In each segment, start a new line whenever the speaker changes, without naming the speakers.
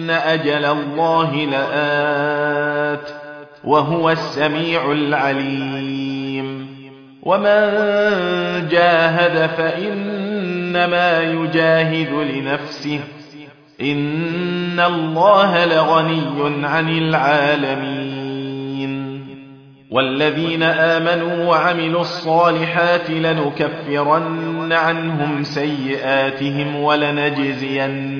إن أجل الله لات وهو السميع العليم ومن جاهد فإنما يجاهد لنفسه إن الله لغني عن العالمين والذين آمنوا وعملوا الصالحات لنكفرن عنهم سيئاتهم ولنجزين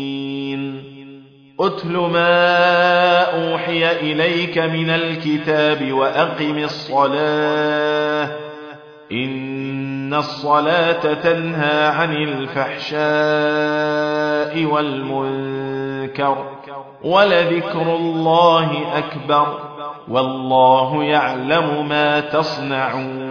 اتل ما اوحي إليك من الكتاب وأقم الصلاة إن الصلاة تنهى عن الفحشاء والمنكر ولذكر الله أكبر والله يعلم ما تصنعون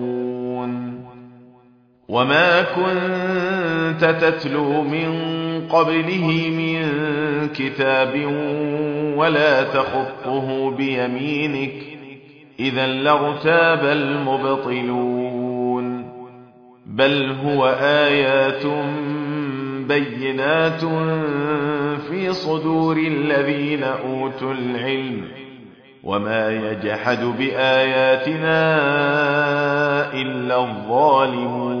وما كنت تتلو من قبله من كتاب ولا تخطه بيمينك إذا لغتاب المبطلون بل هو آيات بينات في صدور الذين أوتوا العلم وما يجحد بآياتنا إلا الظالمون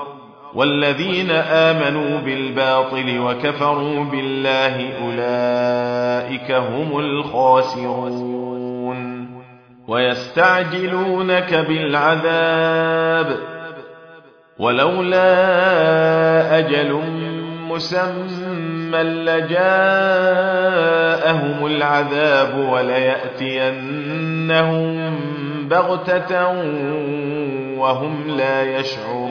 والذين آمنوا بالباطل وكفروا بالله أولئك هم الخاسرون ويستعجلونك بالعذاب ولولا أجل مسمى لجاءهم العذاب ولياتينهم بغته وهم لا يشعرون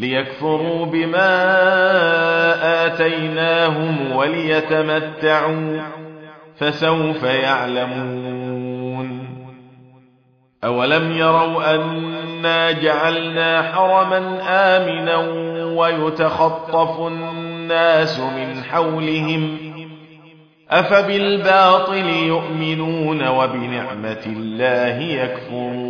ليكفروا بما اتيناهم وليتمتعوا فسوف يعلمون اولم يروا انا جعلنا حرما امنا ويتخطف الناس من حولهم افبالباطل يؤمنون وبنعمه الله يكفرون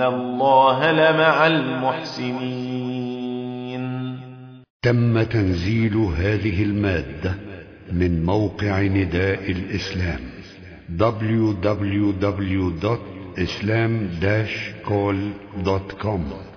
إن الله لمع المحسنين تم تنزيل هذه المادة من موقع نداء الإسلام www.islam-call.com